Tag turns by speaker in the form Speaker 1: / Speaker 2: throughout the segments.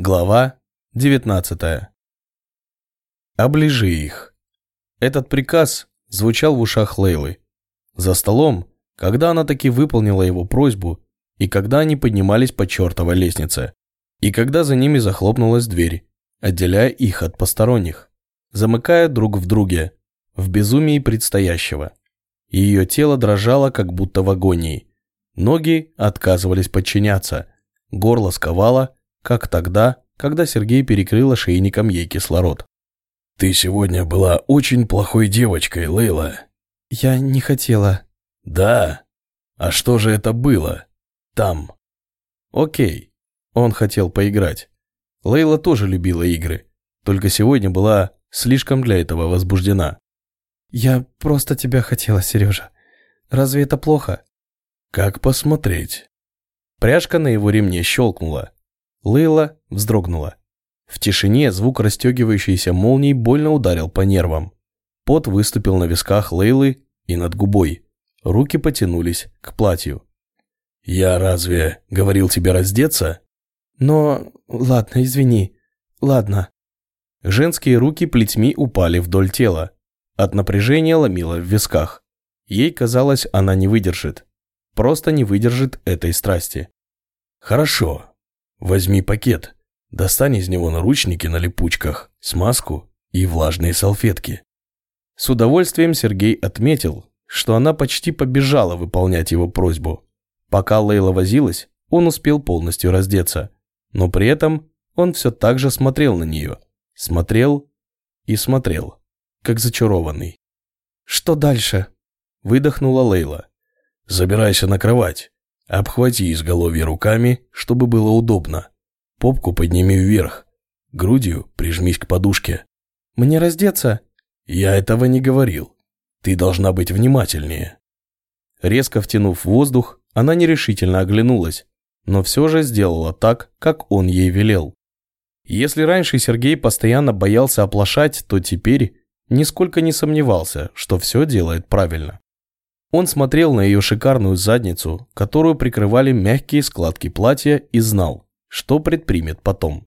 Speaker 1: Глава 19. Оближи их. Этот приказ звучал в ушах Лейлы. За столом, когда она таки выполнила его просьбу, и когда они поднимались по чертовой лестнице, и когда за ними захлопнулась дверь, отделяя их от посторонних, замыкая друг в друге, в безумии предстоящего. Ее тело дрожало, как будто в агонии. Ноги отказывались подчиняться, горло сковало, как тогда, когда Сергей перекрыл ошейником ей кислород.
Speaker 2: «Ты сегодня была очень плохой девочкой, Лейла».
Speaker 1: «Я не хотела».
Speaker 2: «Да? А что же это было? Там?»
Speaker 1: «Окей». Он хотел поиграть. Лейла тоже любила игры, только сегодня была слишком для этого возбуждена. «Я просто тебя хотела, Сережа. Разве это плохо?»
Speaker 2: «Как посмотреть?»
Speaker 1: Пряжка на его ремне щелкнула. Лейла вздрогнула. В тишине звук расстегивающейся молнии больно ударил по нервам. Пот выступил на висках Лейлы и над губой. Руки потянулись к платью.
Speaker 2: «Я разве говорил тебе раздеться?»
Speaker 1: «Но... ладно, извини. Ладно». Женские руки плетьми упали вдоль тела. От напряжения ломило в висках. Ей казалось, она не выдержит. Просто не выдержит этой страсти.
Speaker 2: «Хорошо. Возьми пакет. Достань из него наручники на липучках, смазку и влажные салфетки».
Speaker 1: С удовольствием Сергей отметил, что она почти побежала выполнять его просьбу. Пока Лейла возилась, он успел полностью раздеться. Но при этом он все так же смотрел на нее. Смотрел и смотрел, как зачарованный. «Что дальше?» – выдохнула Лейла.
Speaker 2: Забирайся на кровать. Обхвати изголовье руками, чтобы было удобно. Попку подними вверх. Грудью прижмись к подушке.
Speaker 1: Мне раздеться?
Speaker 2: Я этого не говорил. Ты должна быть внимательнее.
Speaker 1: Резко втянув воздух, она нерешительно оглянулась, но все же сделала так, как он ей велел. Если раньше Сергей постоянно боялся оплошать, то теперь нисколько не сомневался, что все делает правильно. Он смотрел на ее шикарную задницу, которую прикрывали мягкие складки платья и знал, что предпримет потом.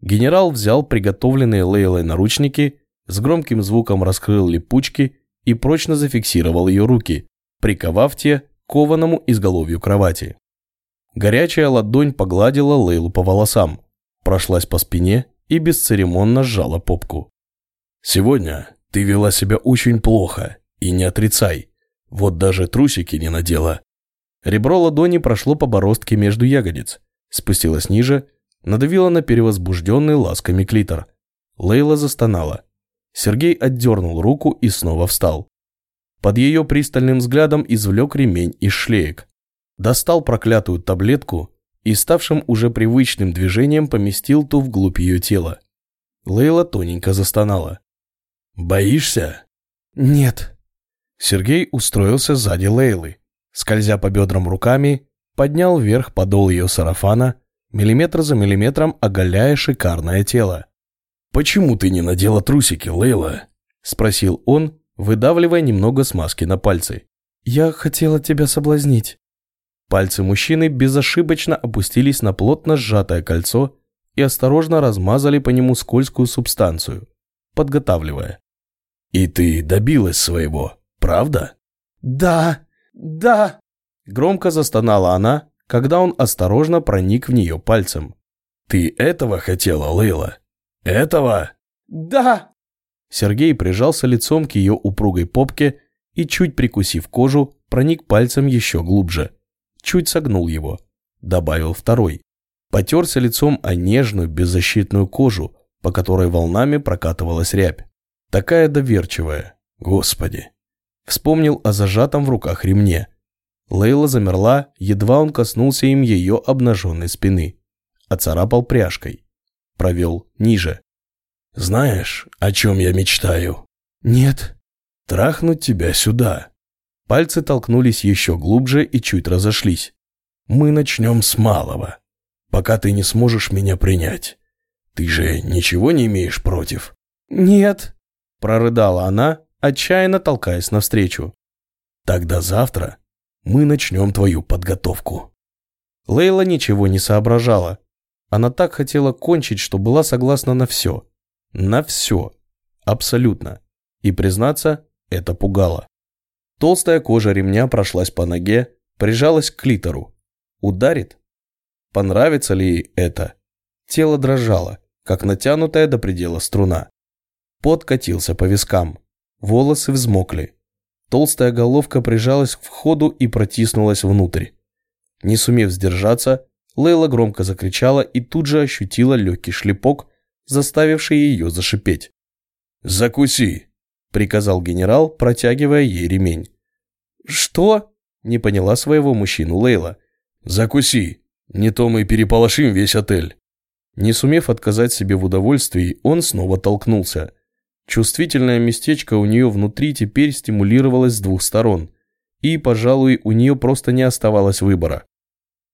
Speaker 1: Генерал взял приготовленные Лейлой наручники, с громким звуком раскрыл липучки и прочно зафиксировал ее руки, приковав те кованому изголовью кровати. Горячая ладонь погладила Лейлу по волосам, прошлась по спине и бесцеремонно сжала попку.
Speaker 2: «Сегодня ты вела себя очень плохо, и не отрицай», вот даже трусики не надела.
Speaker 1: Ребро ладони прошло по бороздке между ягодиц, спустилось ниже, надавило на перевозбужденный ласками клитор. Лейла застонала. Сергей отдернул руку и снова встал. Под ее пристальным взглядом извлек ремень из шлеек. Достал проклятую таблетку и ставшим уже привычным движением поместил ту вглубь ее тела. Лейла тоненько застонала.
Speaker 2: «Боишься?»
Speaker 1: «Нет», Сергей устроился сзади Лейлы. Скользя по бедрам руками, поднял вверх подол ее сарафана, миллиметр за миллиметром оголяя шикарное тело.
Speaker 2: «Почему ты не надела трусики, Лейла?» – спросил он, выдавливая немного смазки на пальцы. «Я хотела тебя соблазнить».
Speaker 1: Пальцы мужчины безошибочно опустились на плотно сжатое кольцо и осторожно размазали по нему скользкую субстанцию, подготавливая.
Speaker 2: «И ты добилась своего?» Правда?
Speaker 1: Да, да. Громко застонала она, когда он осторожно проник в нее пальцем.
Speaker 2: Ты этого хотела, Лейла? Этого?
Speaker 1: Да. Сергей прижался лицом к ее упругой попке и, чуть прикусив кожу, проник пальцем еще глубже. Чуть согнул его. Добавил второй. Потерся лицом о нежную, беззащитную кожу, по которой волнами прокатывалась рябь. Такая доверчивая. Господи. Вспомнил о зажатом в руках ремне. Лейла замерла, едва он коснулся им ее обнаженной спины. Оцарапал пряжкой. Провел ниже.
Speaker 2: «Знаешь, о чем я мечтаю?»
Speaker 1: «Нет».
Speaker 2: «Трахнуть тебя сюда».
Speaker 1: Пальцы толкнулись еще глубже и чуть разошлись.
Speaker 2: «Мы начнем с малого, пока ты не сможешь меня принять. Ты же ничего не имеешь против?»
Speaker 1: «Нет», – прорыдала она, отчаянно толкаясь навстречу.
Speaker 2: «Тогда завтра мы начнем твою подготовку».
Speaker 1: Лейла ничего не соображала. Она так хотела кончить, что была согласна на все. На все. Абсолютно. И, признаться, это пугало. Толстая кожа ремня прошлась по ноге, прижалась к клитору. Ударит? Понравится ли ей это? Тело дрожало, как натянутая до предела струна. Пот катился по вискам. Волосы взмокли. Толстая головка прижалась к входу и протиснулась внутрь. Не сумев сдержаться, Лейла громко закричала и тут же ощутила легкий шлепок, заставивший ее зашипеть.
Speaker 2: «Закуси!» – приказал генерал, протягивая ей ремень.
Speaker 1: «Что?» – не поняла своего мужчину Лейла.
Speaker 2: «Закуси! Не то мы переполошим весь отель!»
Speaker 1: Не сумев отказать себе в удовольствии, он снова толкнулся. Чувствительное местечко у нее внутри теперь стимулировалось с двух сторон. И, пожалуй, у нее просто не оставалось выбора.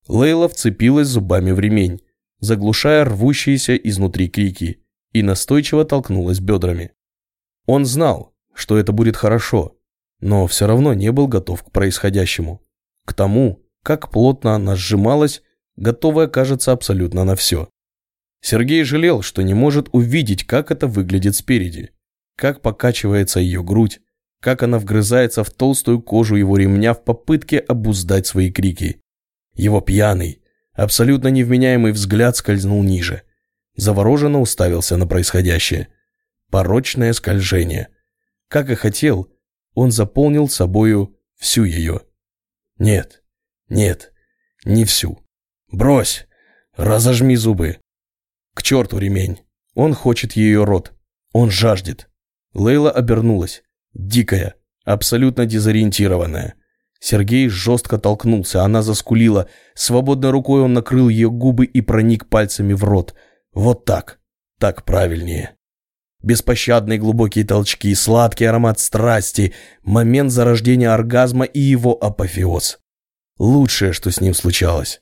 Speaker 1: Лейла вцепилась зубами в ремень, заглушая рвущиеся изнутри крики, и настойчиво толкнулась бедрами. Он знал, что это будет хорошо, но все равно не был готов к происходящему. К тому, как плотно она сжималась, готовая, кажется, абсолютно на все. Сергей жалел, что не может увидеть, как это выглядит спереди, как покачивается ее грудь, как она вгрызается в толстую кожу его ремня в попытке обуздать свои крики. Его пьяный, абсолютно невменяемый взгляд скользнул ниже. Завороженно уставился на происходящее. Порочное скольжение. Как и хотел, он заполнил собою всю ее. Нет, нет, не всю. Брось, разожми зубы. К черту ремень. Он хочет ее рот. Он жаждет. Лейла обернулась. Дикая, абсолютно дезориентированная. Сергей жестко толкнулся, она заскулила. Свободной рукой он накрыл ее губы и проник пальцами в рот. Вот так. Так правильнее. Беспощадные глубокие толчки, сладкий аромат страсти, момент зарождения оргазма и его апофеоз. Лучшее, что с ним случалось.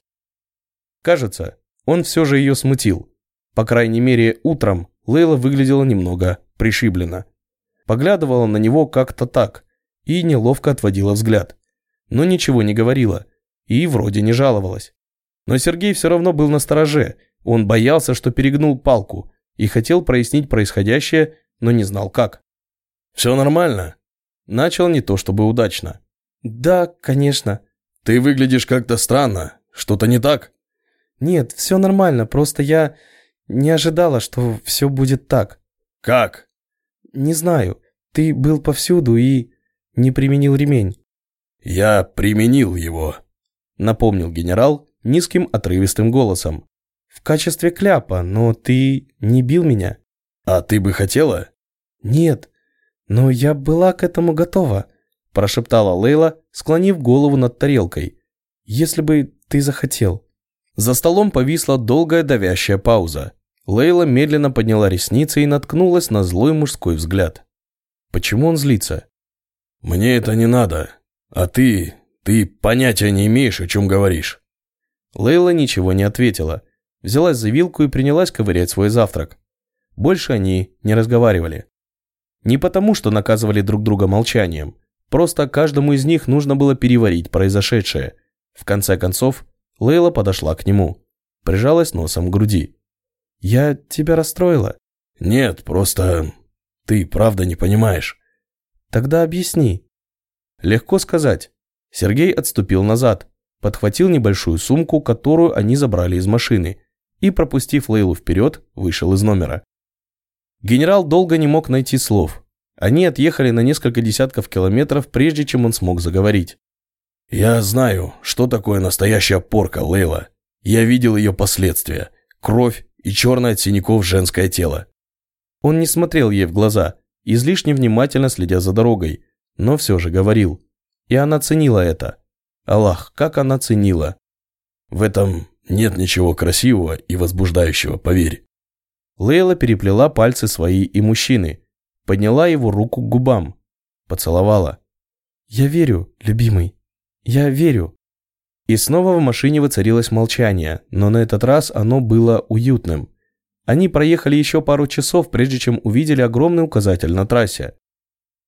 Speaker 1: Кажется, он все же ее смутил. По крайней мере, утром Лейла выглядела немного пришибленно. Поглядывала на него как-то так и неловко отводила взгляд но ничего не говорила и вроде не жаловалась. Но Сергей все равно был на стороже, он боялся, что перегнул палку и хотел прояснить происходящее, но не знал как.
Speaker 2: «Все нормально?»
Speaker 1: Начал не то чтобы удачно. «Да, конечно».
Speaker 2: «Ты выглядишь как-то странно. Что-то не так?»
Speaker 1: «Нет, все нормально, просто я не ожидала, что все будет так».
Speaker 2: «Как?»
Speaker 1: «Не знаю. Ты был повсюду и не применил ремень».
Speaker 2: «Я применил его», —
Speaker 1: напомнил генерал низким отрывистым голосом. «В качестве кляпа, но ты не бил меня».
Speaker 2: «А ты бы хотела?»
Speaker 1: «Нет, но я была к этому готова», – прошептала Лейла, склонив голову над тарелкой. «Если бы ты захотел». За столом повисла долгая давящая пауза. Лейла медленно подняла ресницы и наткнулась на злой мужской взгляд. Почему он злится?
Speaker 2: «Мне это не надо», «А ты... ты понятия не имеешь, о чем говоришь».
Speaker 1: Лейла ничего не ответила. Взялась за вилку и принялась ковырять свой завтрак. Больше они не разговаривали. Не потому, что наказывали друг друга молчанием. Просто каждому из них нужно было переварить произошедшее. В конце концов, Лейла подошла к нему. Прижалась носом к груди. «Я тебя расстроила?»
Speaker 2: «Нет, просто... ты правда не понимаешь».
Speaker 1: «Тогда объясни». Легко сказать. Сергей отступил назад, подхватил небольшую сумку, которую они забрали из машины, и, пропустив Лейлу вперед, вышел из номера. Генерал долго не мог найти слов. Они отъехали на несколько десятков километров, прежде чем он смог заговорить.
Speaker 2: «Я знаю, что такое настоящая порка, Лейла. Я видел ее последствия. Кровь и черное от синяков женское тело».
Speaker 1: Он не смотрел ей в глаза, излишне внимательно следя за дорогой, но все же говорил. И она ценила это. Аллах, как она ценила.
Speaker 2: В этом нет ничего красивого и возбуждающего, поверь.
Speaker 1: Лейла переплела пальцы свои и мужчины, подняла его руку к губам, поцеловала. «Я верю, любимый, я верю». И снова в машине воцарилось молчание, но на этот раз оно было уютным. Они проехали еще пару часов, прежде чем увидели огромный указатель на трассе.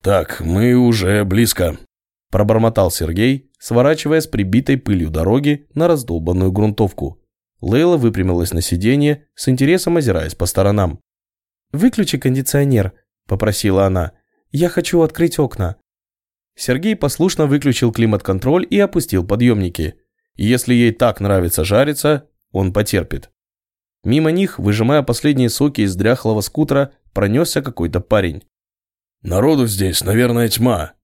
Speaker 2: «Так, мы уже близко», –
Speaker 1: пробормотал Сергей, сворачивая с прибитой пылью дороги на раздолбанную грунтовку. Лейла выпрямилась на сиденье, с интересом озираясь по сторонам. «Выключи кондиционер», – попросила она. «Я хочу открыть окна». Сергей послушно выключил климат-контроль и опустил подъемники. Если ей так нравится жариться, он потерпит. Мимо них, выжимая последние соки из дряхлого скутера, пронесся какой-то парень.
Speaker 2: «Народу здесь, наверное, тьма».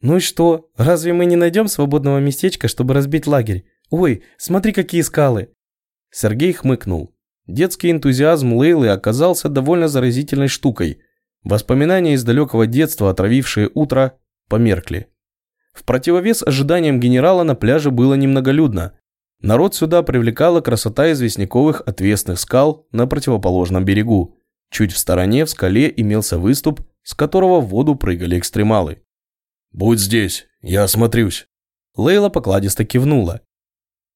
Speaker 3: «Ну и что? Разве мы не найдем свободного местечка, чтобы разбить лагерь? Ой, смотри, какие скалы!»
Speaker 1: Сергей хмыкнул. Детский энтузиазм Лейлы оказался довольно заразительной штукой. Воспоминания из далекого детства, отравившие утро, померкли. В противовес ожиданиям генерала на пляже было немноголюдно. Народ сюда привлекала красота известняковых отвесных скал на противоположном берегу. Чуть в стороне в скале имелся выступ, с которого в воду прыгали экстремалы.
Speaker 2: «Будь здесь, я осмотрюсь».
Speaker 1: Лейла покладисто кивнула.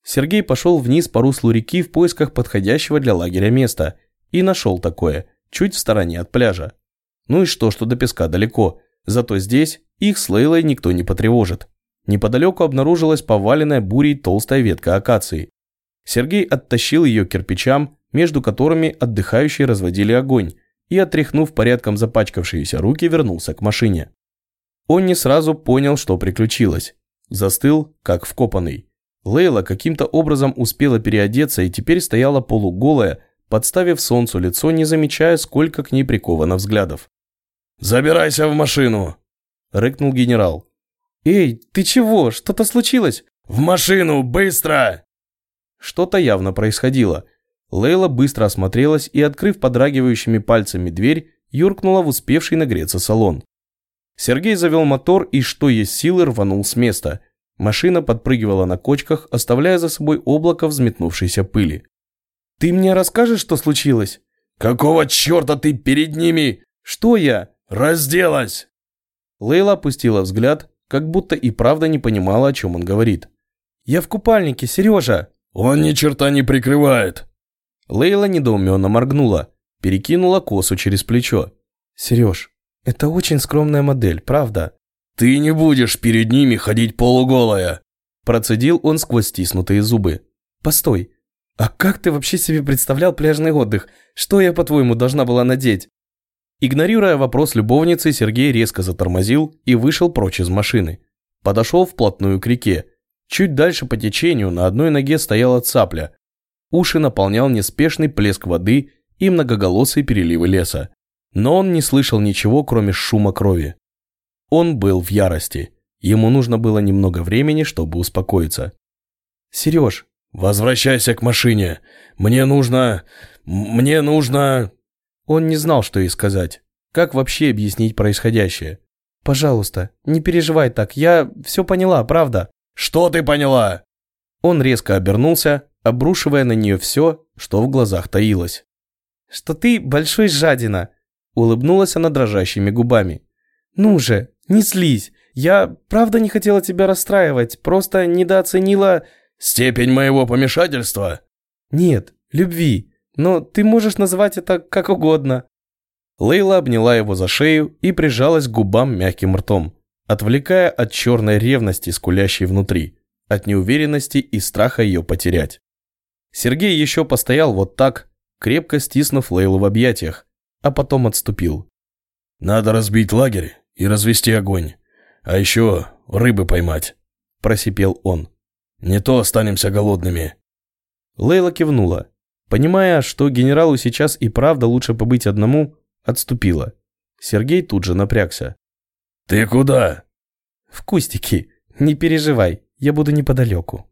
Speaker 1: Сергей пошел вниз по руслу реки в поисках подходящего для лагеря места и нашел такое, чуть в стороне от пляжа. Ну и что, что до песка далеко, зато здесь их с Лейлой никто не потревожит. Неподалеку обнаружилась поваленная бурей толстая ветка акации. Сергей оттащил ее к кирпичам, между которыми отдыхающие разводили огонь, и, отряхнув порядком запачкавшиеся руки, вернулся к машине. Он не сразу понял, что приключилось. Застыл, как вкопанный. Лейла каким-то образом успела переодеться и теперь стояла полуголая, подставив солнцу лицо, не замечая, сколько к ней приковано взглядов.
Speaker 2: «Забирайся в машину!» – рыкнул генерал.
Speaker 3: «Эй, ты чего? Что-то случилось?»
Speaker 2: «В машину, быстро!»
Speaker 1: Что-то явно происходило. Лейла быстро осмотрелась и, открыв подрагивающими пальцами дверь, юркнула в успевший нагреться салон. Сергей завел мотор и, что есть силы, рванул с места. Машина подпрыгивала на кочках, оставляя за собой облако взметнувшейся пыли.
Speaker 3: «Ты мне расскажешь, что случилось?»
Speaker 2: «Какого черта ты перед ними?»
Speaker 3: «Что я?»
Speaker 2: «Разделась!»
Speaker 1: Лейла опустила взгляд, как будто и правда не понимала, о чем он говорит.
Speaker 3: «Я в купальнике, Сережа!»
Speaker 2: «Он ни черта не прикрывает!»
Speaker 1: Лейла недоуменно моргнула, перекинула косу через плечо.
Speaker 3: «Сереж, это очень скромная модель, правда?»
Speaker 2: «Ты не будешь перед ними ходить полуголая!»
Speaker 1: Процедил он сквозь стиснутые зубы.
Speaker 3: «Постой, а как ты вообще себе представлял пляжный отдых? Что я, по-твоему, должна была надеть?»
Speaker 1: Игнорируя вопрос любовницы, Сергей резко затормозил и вышел прочь из машины. Подошел вплотную к реке. Чуть дальше по течению на одной ноге стояла цапля. Уши наполнял неспешный плеск воды и многоголосые переливы леса. Но он не слышал ничего, кроме шума крови. Он был в ярости. Ему нужно было немного времени, чтобы успокоиться.
Speaker 3: «Сереж,
Speaker 2: возвращайся к машине. Мне нужно... Мне нужно...»
Speaker 1: Он не знал, что ей сказать. Как вообще объяснить происходящее?
Speaker 3: «Пожалуйста, не переживай так, я все поняла, правда».
Speaker 2: «Что ты поняла?»
Speaker 1: Он резко обернулся, обрушивая на нее все, что в глазах таилось.
Speaker 3: «Что ты большой жадина», –
Speaker 1: улыбнулась она дрожащими губами.
Speaker 3: «Ну же, не злись. Я правда не хотела тебя расстраивать, просто недооценила...»
Speaker 2: «Степень моего помешательства?»
Speaker 3: «Нет, любви но ты можешь называть это как угодно».
Speaker 1: Лейла обняла его за шею и прижалась к губам мягким ртом, отвлекая от черной ревности, скулящей внутри, от неуверенности и страха ее потерять. Сергей еще постоял вот так, крепко стиснув Лейлу в объятиях, а потом отступил.
Speaker 2: «Надо разбить лагерь и развести огонь, а еще рыбы поймать», – просипел он. «Не то останемся голодными».
Speaker 1: Лейла кивнула, Понимая, что генералу сейчас и правда лучше побыть одному, отступила. Сергей тут же напрягся.
Speaker 2: «Ты куда?»
Speaker 3: «В кустики. Не переживай, я буду неподалеку».